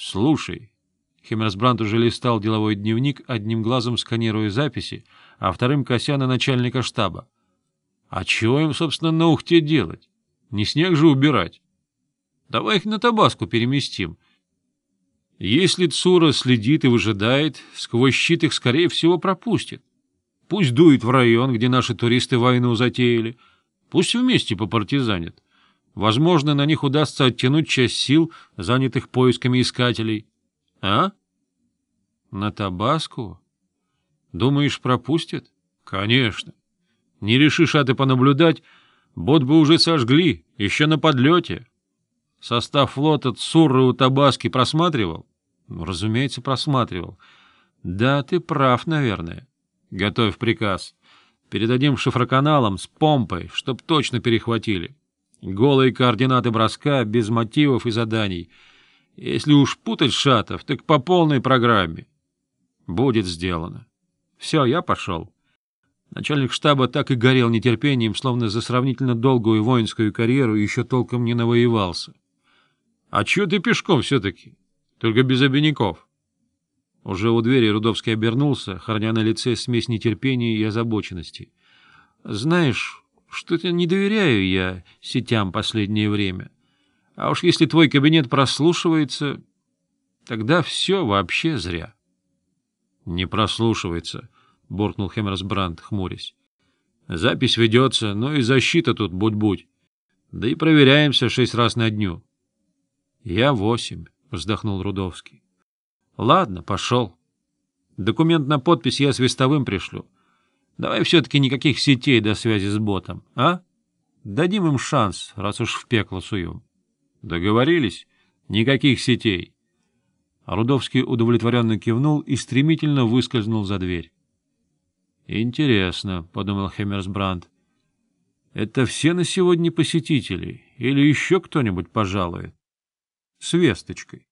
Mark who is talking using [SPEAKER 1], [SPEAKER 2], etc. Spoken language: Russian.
[SPEAKER 1] «Слушай». Хемерсбранд уже листал деловой дневник, одним глазом сканируя записи, а вторым кося на начальника штаба. «А чего им, собственно, на Ухте делать? Не снег же убирать. Давай их на Табаску переместим. Если Цура следит и выжидает, сквозь щит их, скорее всего, пропустит. Пусть дует в район, где наши туристы войну затеяли. Пусть вместе попартизанят. Возможно, на них удастся оттянуть часть сил, занятых поисками искателей. А? На Табаску? Думаешь, пропустят? Конечно. Не решишь, а ты понаблюдать, бот бы уже сожгли, еще на подлете. Состав флота Цурры у Табаски просматривал? Ну, разумеется, просматривал. Да, ты прав, наверное. Готовь приказ. Передадим шифроканалам с помпой, чтоб точно перехватили голые координаты броска без мотивов и заданий. Если уж путать шатов, так по полной программе. Будет сделано. Все, я пошел. Начальник штаба так и горел нетерпением, словно за сравнительно долгую воинскую карьеру еще толком не навоевался. — А чё ты пешком все-таки? Только без обиняков. Уже у двери Рудовский обернулся, храня на лице смесь нетерпения и озабоченности. — Знаешь, что-то не доверяю я сетям последнее время. А уж если твой кабинет прослушивается, тогда все вообще зря. — Не прослушивается, — буркнул Хеммерсбранд, хмурясь. — Запись ведется, но и защита тут будь-будь. Да и проверяемся шесть раз на дню. — Я восемь, — вздохнул Рудовский. — Ладно, пошел. Документ на подпись я свистовым пришлю. — Давай все-таки никаких сетей до связи с ботом, а? Дадим им шанс, раз уж в пекло суем. Договорились? Никаких сетей. Рудовский удовлетворенно кивнул и стремительно выскользнул за дверь. «Интересно», — подумал Хеммерсбранд. «Это все на сегодня посетители или еще кто-нибудь пожалует?» «С весточкой».